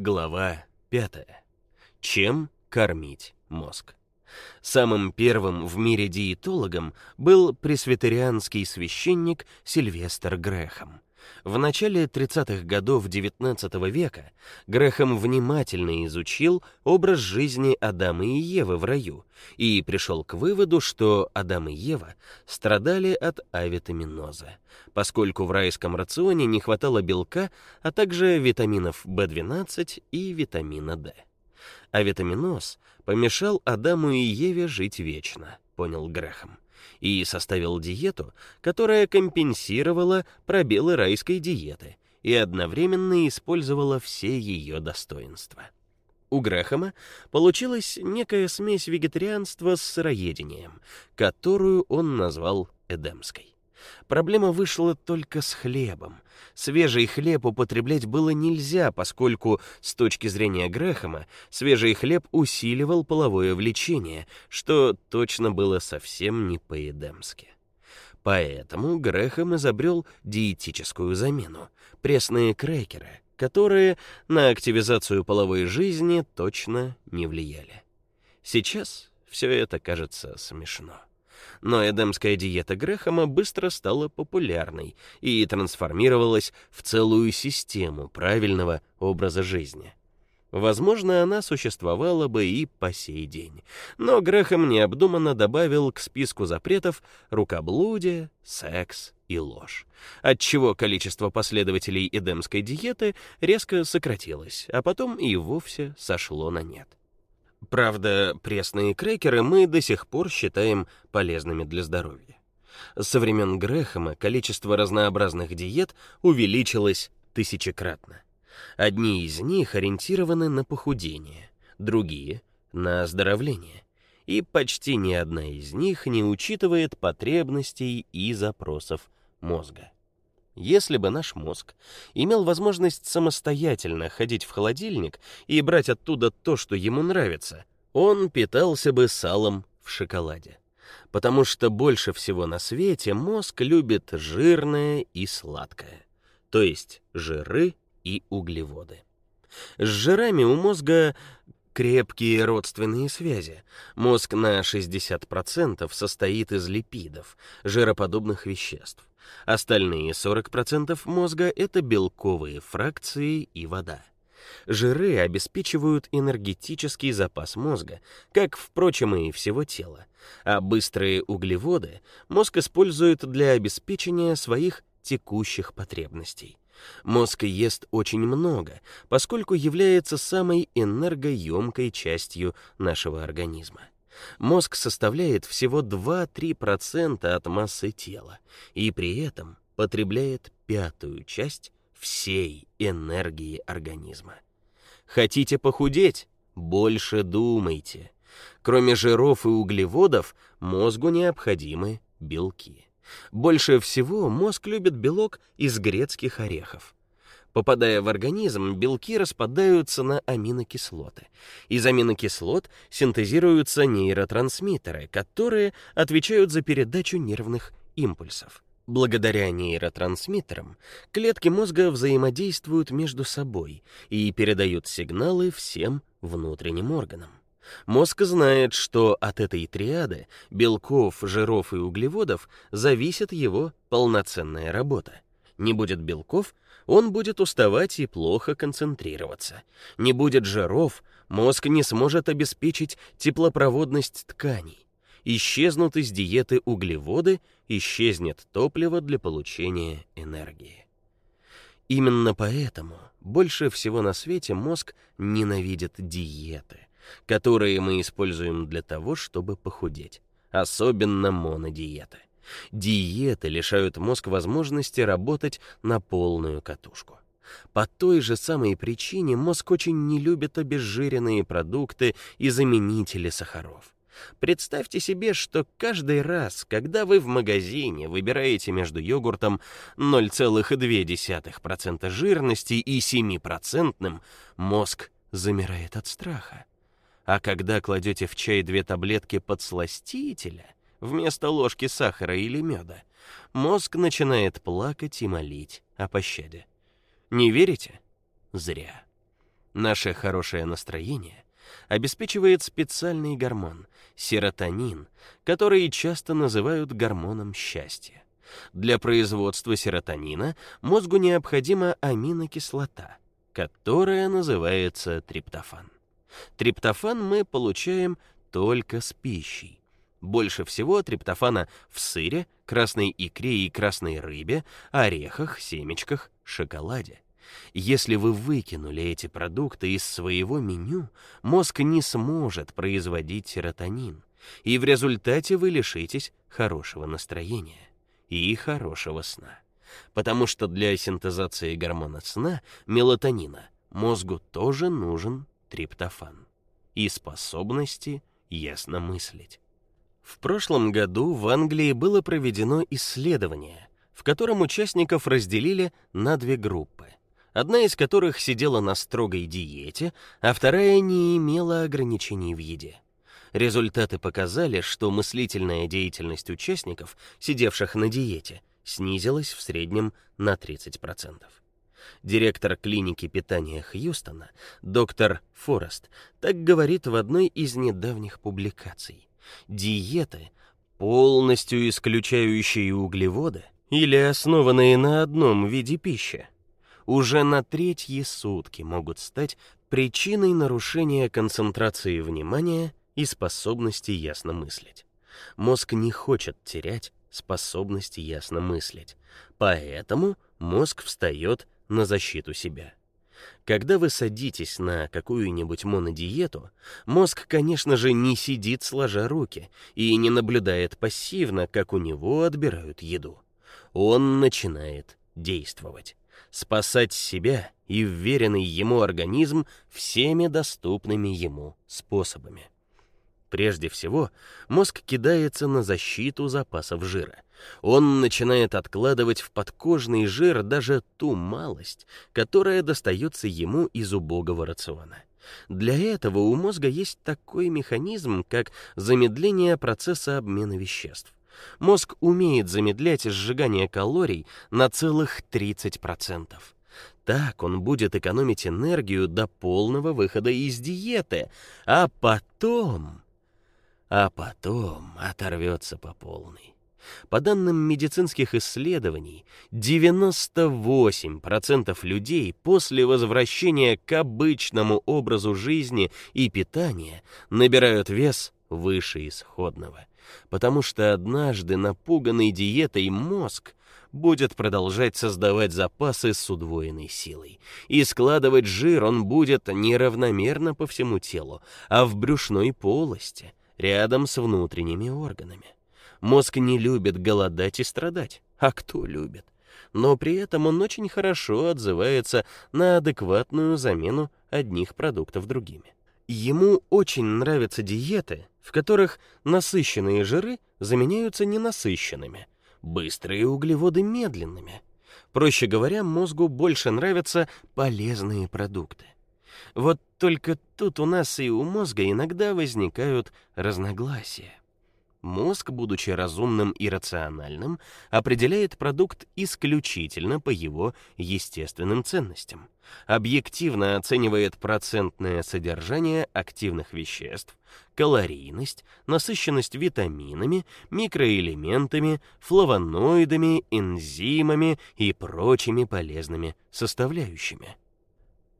Глава 5. Чем кормить мозг? Самым первым в мире диетологом был пресвитерианский священник Сильвестр Грэхэм. В начале 30-х годов XIX века Грэхэм внимательно изучил образ жизни Адама и Евы в раю и пришел к выводу, что Адам и Ева страдали от авитаминоза, поскольку в райском рационе не хватало белка, а также витаминов В12 и витамина D. Авитаминоз помешал Адаму и Еве жить вечно, понял Грэхэм и составил диету, которая компенсировала пробелы райской диеты и одновременно использовала все ее достоинства. У Грэхэма получилась некая смесь вегетарианства с сыроедением, которую он назвал эдемской. Проблема вышла только с хлебом. Свежий хлеб употреблять было нельзя, поскольку с точки зрения Грэхэма свежий хлеб усиливал половое влечение, что точно было совсем не по-эдемски. Поэтому Грэхэм изобрел диетическую замену пресные крекеры, которые на активизацию половой жизни точно не влияли. Сейчас все это кажется смешно но эдемская диета Грэхэма быстро стала популярной и трансформировалась в целую систему правильного образа жизни. Возможно, она существовала бы и по сей день. Но Грэхэм необдуманно добавил к списку запретов рукоблудие, секс и ложь, отчего количество последователей эдемской диеты резко сократилось, а потом и вовсе сошло на нет. Правда, пресные крекеры мы до сих пор считаем полезными для здоровья. Со времен Грэхэма количество разнообразных диет увеличилось тысячекратно. Одни из них ориентированы на похудение, другие на оздоровление, и почти ни одна из них не учитывает потребностей и запросов мозга. Если бы наш мозг имел возможность самостоятельно ходить в холодильник и брать оттуда то, что ему нравится, он питался бы салом в шоколаде. Потому что больше всего на свете мозг любит жирное и сладкое, то есть жиры и углеводы. С жирами у мозга крепкие родственные связи. Мозг на 60% состоит из липидов, жироподобных веществ. Остальные 40% мозга это белковые фракции и вода. Жиры обеспечивают энергетический запас мозга, как впрочем и всего тела, а быстрые углеводы мозг использует для обеспечения своих текущих потребностей. Мозг ест очень много, поскольку является самой энергоемкой частью нашего организма. Мозг составляет всего 2-3% от массы тела и при этом потребляет пятую часть всей энергии организма. Хотите похудеть? Больше думайте. Кроме жиров и углеводов, мозгу необходимы белки. Больше всего мозг любит белок из грецких орехов. Попадая в организм, белки распадаются на аминокислоты. Из аминокислот синтезируются нейротрансмиттеры, которые отвечают за передачу нервных импульсов. Благодаря нейротрансмиттерам клетки мозга взаимодействуют между собой и передают сигналы всем внутренним органам. Мозг знает, что от этой триады белков, жиров и углеводов зависит его полноценная работа. Не будет белков, он будет уставать и плохо концентрироваться. Не будет жиров, мозг не сможет обеспечить теплопроводность тканей. Исчезнут из диеты углеводы, исчезнет топливо для получения энергии. Именно поэтому больше всего на свете мозг ненавидит диеты которые мы используем для того, чтобы похудеть, особенно монодиеты. Диеты лишают мозг возможности работать на полную катушку. По той же самой причине мозг очень не любит обезжиренные продукты и заменители сахаров. Представьте себе, что каждый раз, когда вы в магазине выбираете между йогуртом 0,2% жирности и 7%, мозг замирает от страха. А когда кладете в чай две таблетки подсластителя вместо ложки сахара или меда, мозг начинает плакать и молить о пощаде. Не верите? Зря. Наше хорошее настроение обеспечивает специальный гормон серотонин, который часто называют гормоном счастья. Для производства серотонина мозгу необходима аминокислота, которая называется триптофан. Триптофан мы получаем только с пищей. Больше всего триптофана в сыре, красной икре и красной рыбе, орехах, семечках, шоколаде. Если вы выкинули эти продукты из своего меню, мозг не сможет производить серотонин, и в результате вы лишитесь хорошего настроения и хорошего сна. Потому что для синтезации гормона сна, мелатонина, мозгу тоже нужен триптофан и способности ясно мыслить. В прошлом году в Англии было проведено исследование, в котором участников разделили на две группы. Одна из которых сидела на строгой диете, а вторая не имела ограничений в еде. Результаты показали, что мыслительная деятельность участников, сидевших на диете, снизилась в среднем на 30%. Директор клиники питания Хьюстона, доктор Форест, так говорит в одной из недавних публикаций. Диеты, полностью исключающие углеводы или основанные на одном виде пищи, уже на третьи сутки могут стать причиной нарушения концентрации внимания и способности ясно мыслить. Мозг не хочет терять способности ясно мыслить, поэтому мозг встает на защиту себя. Когда вы садитесь на какую-нибудь монодиету, мозг, конечно же, не сидит сложа руки и не наблюдает пассивно, как у него отбирают еду. Он начинает действовать, спасать себя и вверенный ему организм всеми доступными ему способами. Прежде всего, мозг кидается на защиту запасов жира. Он начинает откладывать в подкожный жир даже ту малость, которая достается ему из убогого рациона. Для этого у мозга есть такой механизм, как замедление процесса обмена веществ. Мозг умеет замедлять сжигание калорий на целых 30%. Так он будет экономить энергию до полного выхода из диеты, а потом а потом оторвется по полной. По данным медицинских исследований, 98% людей после возвращения к обычному образу жизни и питания набирают вес выше исходного, потому что однажды напуганный диетой мозг будет продолжать создавать запасы с удвоенной силой. И складывать жир он будет неравномерно по всему телу, а в брюшной полости, рядом с внутренними органами. Мозг не любит голодать и страдать, а кто любит? Но при этом он очень хорошо отзывается на адекватную замену одних продуктов другими. Ему очень нравятся диеты, в которых насыщенные жиры заменяются ненасыщенными, быстрые углеводы медленными. Проще говоря, мозгу больше нравятся полезные продукты. Вот только тут у нас и у мозга иногда возникают разногласия. Мозг, будучи разумным и рациональным, определяет продукт исключительно по его естественным ценностям. Объективно оценивает процентное содержание активных веществ, калорийность, насыщенность витаминами, микроэлементами, флавоноидами, энзимами и прочими полезными составляющими.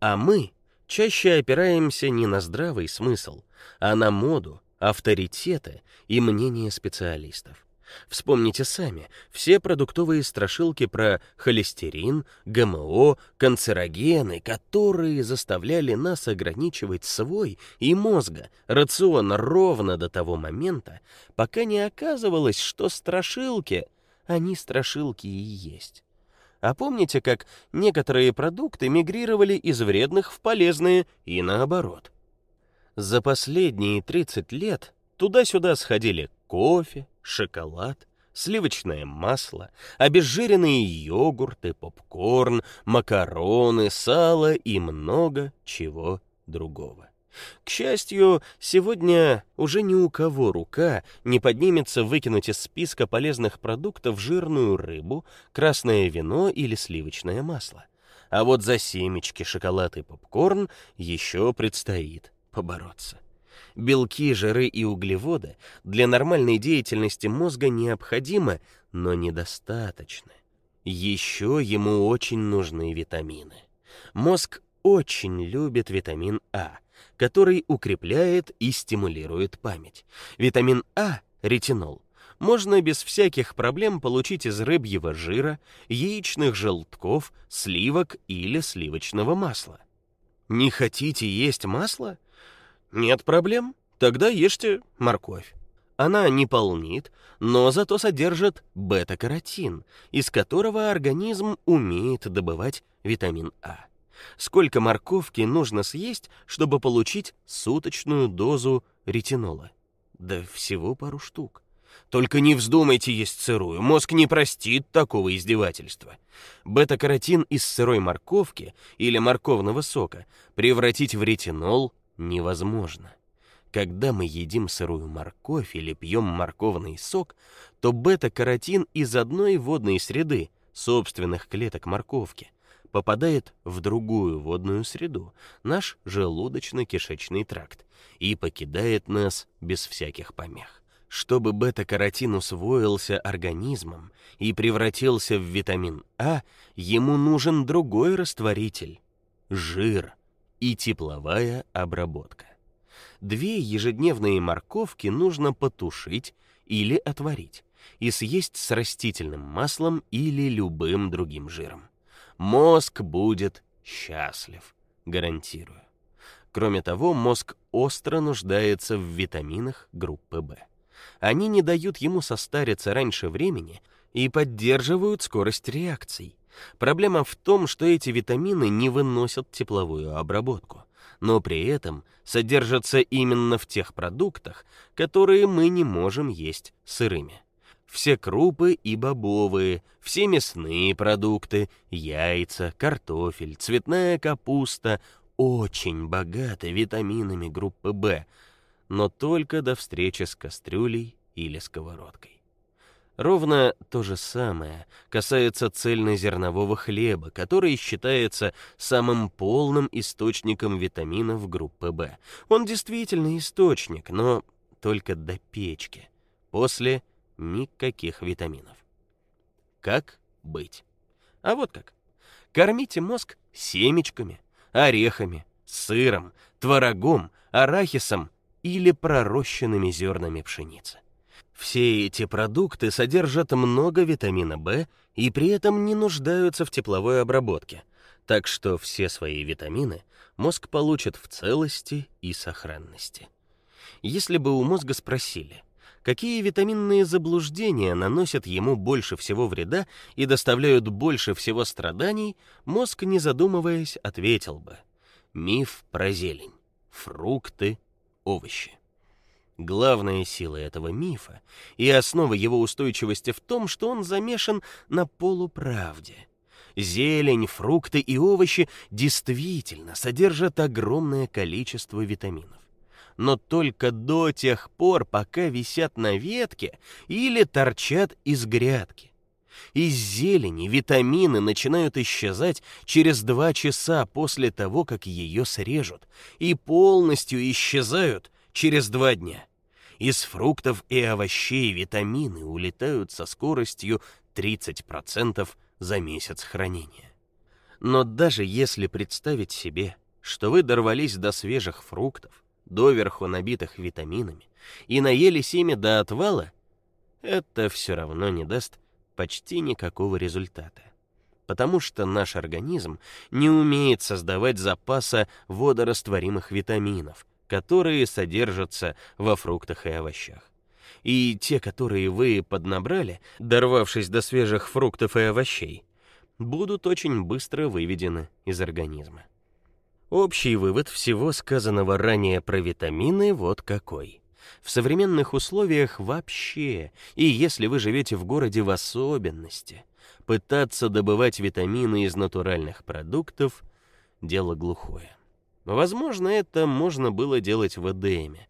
А мы чаще опираемся не на здравый смысл, а на моду, авторитеты и мнения специалистов. Вспомните сами, все продуктовые страшилки про холестерин, ГМО, канцерогены, которые заставляли нас ограничивать свой и мозга рацион ровно до того момента, пока не оказывалось, что страшилки, они страшилки и есть. А помните, как некоторые продукты мигрировали из вредных в полезные и наоборот? За последние 30 лет туда-сюда сходили кофе, шоколад, сливочное масло, обезжиренные йогурты, попкорн, макароны, сало и много чего другого. К счастью, сегодня уже ни у кого рука не поднимется выкинуть из списка полезных продуктов жирную рыбу, красное вино или сливочное масло. А вот за семечки, шоколад и попкорн еще предстоит побороться. Белки, жиры и углеводы для нормальной деятельности мозга необходимы, но недостаточно. Еще ему очень нужны витамины. Мозг очень любит витамин А, который укрепляет и стимулирует память. Витамин А, ретинол, можно без всяких проблем получить из рыбьего жира, яичных желтков, сливок или сливочного масла. Не хотите есть масло? Нет проблем. Тогда ешьте морковь. Она не полнит, но зато содержит бета-каротин, из которого организм умеет добывать витамин А. Сколько морковки нужно съесть, чтобы получить суточную дозу ретинола? Да всего пару штук. Только не вздумайте есть сырую, мозг не простит такого издевательства. Бета-каротин из сырой морковки или морковного сока превратить в ретинол невозможно. Когда мы едим сырую морковь или пьем морковный сок, то бета-каротин из одной водной среды, собственных клеток морковки, попадает в другую водную среду, наш желудочно-кишечный тракт, и покидает нас без всяких помех. Чтобы бета-каротин усвоился организмом и превратился в витамин А, ему нужен другой растворитель жир и тепловая обработка. Две ежедневные морковки нужно потушить или отварить и съесть с растительным маслом или любым другим жиром. Мозг будет счастлив, гарантирую. Кроме того, мозг остро нуждается в витаминах группы В. Они не дают ему состариться раньше времени и поддерживают скорость реакций. Проблема в том, что эти витамины не выносят тепловую обработку, но при этом содержатся именно в тех продуктах, которые мы не можем есть сырыми. Все крупы и бобовые, все мясные продукты, яйца, картофель, цветная капуста очень богаты витаминами группы В, но только до встречи с кастрюлей или сковородкой. Ровно то же самое касается цельнозернового хлеба, который считается самым полным источником витаминов группы В. Он действительно источник, но только до печки. После никаких витаминов. Как быть? А вот как. Кормите мозг семечками, орехами, сыром, творогом, арахисом или пророщенными зернами пшеницы. Все эти продукты содержат много витамина В и при этом не нуждаются в тепловой обработке, так что все свои витамины мозг получит в целости и сохранности. Если бы у мозга спросили, какие витаминные заблуждения наносят ему больше всего вреда и доставляют больше всего страданий, мозг, не задумываясь, ответил бы: миф про зелень, фрукты, овощи. Главная сила этого мифа и основа его устойчивости в том, что он замешан на полуправде. Зелень, фрукты и овощи действительно содержат огромное количество витаминов. Но только до тех пор, пока висят на ветке или торчат из грядки. Из зелени витамины начинают исчезать через два часа после того, как ее срежут, и полностью исчезают через два дня. Из фруктов и овощей витамины улетают со скоростью 30% за месяц хранения. Но даже если представить себе, что вы дорвались до свежих фруктов, доверху набитых витаминами, и наелись ими до отвала, это все равно не даст почти никакого результата. Потому что наш организм не умеет создавать запаса водорастворимых витаминов, которые содержатся во фруктах и овощах. И те, которые вы поднабрали, дорвавшись до свежих фруктов и овощей, будут очень быстро выведены из организма. Общий вывод всего сказанного ранее про витамины вот какой. В современных условиях вообще, и если вы живете в городе в особенности, пытаться добывать витамины из натуральных продуктов дело глухое. Возможно, это можно было делать в Эдеме,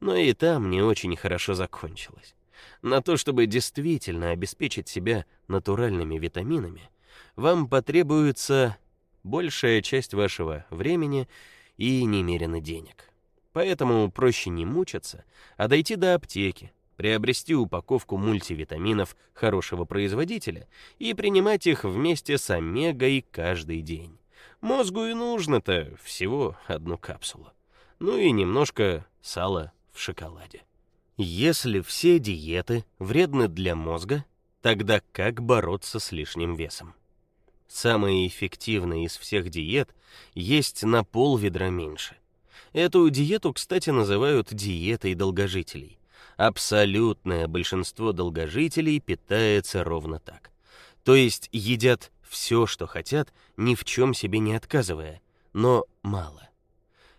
но и там не очень хорошо закончилось. На то, чтобы действительно обеспечить себя натуральными витаминами, вам потребуется большая часть вашего времени и немерено денег. Поэтому проще не мучаться, а дойти до аптеки, приобрести упаковку мультивитаминов хорошего производителя и принимать их вместе с омегой каждый день. Мозгу и нужно-то всего одну капсулу. Ну и немножко сала в шоколаде. Если все диеты вредны для мозга, тогда как бороться с лишним весом? Самая эффективная из всех диет есть на пол ведра меньше. Эту диету, кстати, называют диетой долгожителей. Абсолютное большинство долгожителей питается ровно так. То есть едят все, что хотят, ни в чем себе не отказывая, но мало.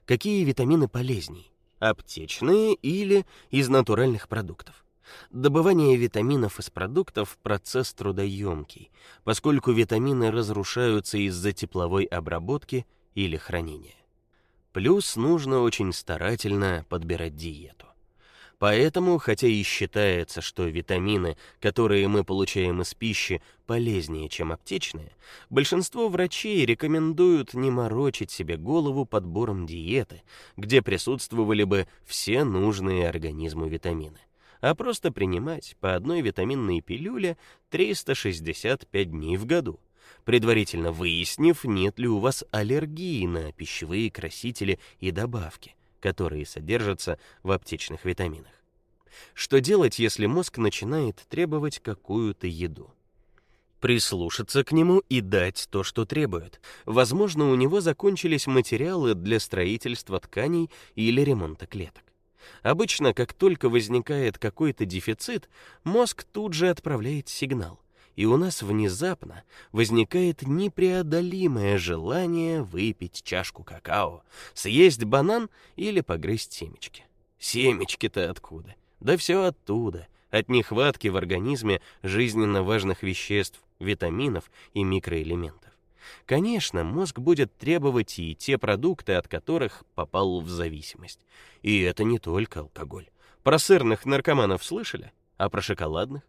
Какие витамины полезней? Аптечные или из натуральных продуктов? Добывание витаминов из продуктов процесс трудоемкий, поскольку витамины разрушаются из-за тепловой обработки или хранения. Плюс нужно очень старательно подбирать диету. Поэтому, хотя и считается, что витамины, которые мы получаем из пищи, полезнее, чем аптечные, большинство врачей рекомендуют не морочить себе голову подбором диеты, где присутствовали бы все нужные организму витамины, а просто принимать по одной витаминной пилюле 365 дней в году предварительно выяснив, нет ли у вас аллергии на пищевые красители и добавки которые содержатся в аптечных витаминах. Что делать, если мозг начинает требовать какую-то еду? Прислушаться к нему и дать то, что требует. Возможно, у него закончились материалы для строительства тканей или ремонта клеток. Обычно, как только возникает какой-то дефицит, мозг тут же отправляет сигнал и у нас внезапно возникает непреодолимое желание выпить чашку какао, съесть банан или погрызть семечки. Семечки-то откуда? Да все оттуда, от нехватки в организме жизненно важных веществ, витаминов и микроэлементов. Конечно, мозг будет требовать и те продукты, от которых попал в зависимость. И это не только алкоголь. Про сырных наркоманов слышали? А про шоколадных?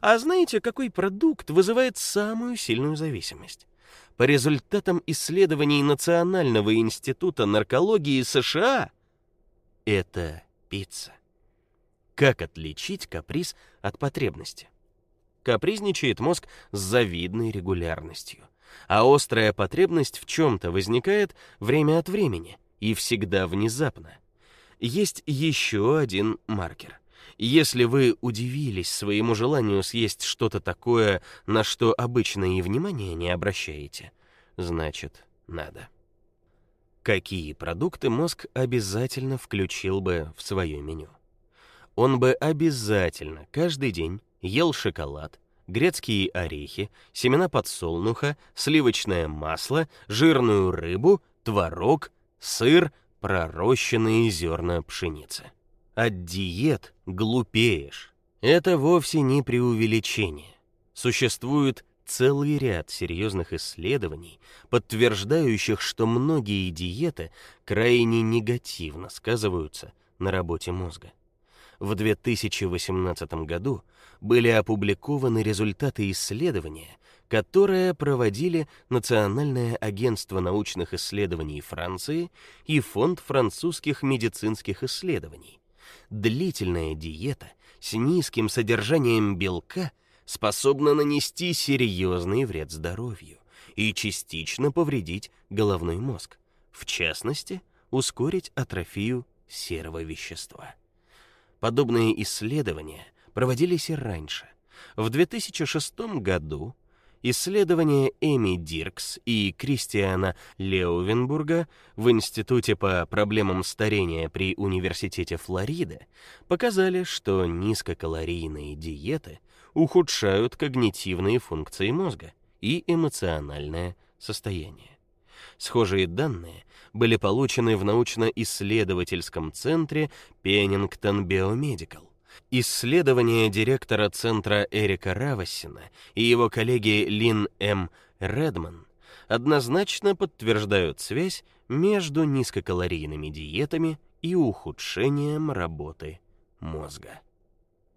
А знаете, какой продукт вызывает самую сильную зависимость? По результатам исследований Национального института наркологии США, это пицца. Как отличить каприз от потребности? Капризничает мозг с завидной регулярностью, а острая потребность в чем то возникает время от времени и всегда внезапно. Есть еще один маркер. Если вы удивились своему желанию съесть что-то такое, на что обычно и внимания не обращаете, значит, надо. Какие продукты мозг обязательно включил бы в свое меню? Он бы обязательно каждый день ел шоколад, грецкие орехи, семена подсолнуха, сливочное масло, жирную рыбу, творог, сыр, пророщенные зерна пшеницы. От диет глупеешь. Это вовсе не преувеличение. Существует целый ряд серьезных исследований, подтверждающих, что многие диеты крайне негативно сказываются на работе мозга. В 2018 году были опубликованы результаты исследования, которое проводили Национальное агентство научных исследований Франции и Фонд французских медицинских исследований длительная диета с низким содержанием белка способна нанести серьезный вред здоровью и частично повредить головной мозг, в частности, ускорить атрофию серого вещества. Подобные исследования проводились и раньше. В 2006 году Исследования Эми Диркс и Кристиана Леувенбурга в Институте по проблемам старения при Университете Флориды показали, что низкокалорийные диеты ухудшают когнитивные функции мозга и эмоциональное состояние. Схожие данные были получены в научно-исследовательском центре Pennington Biomedical Исследования директора центра Эрика Равасина и его коллеги Лин М. Редман однозначно подтверждают связь между низкокалорийными диетами и ухудшением работы мозга.